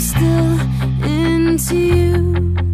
still into you.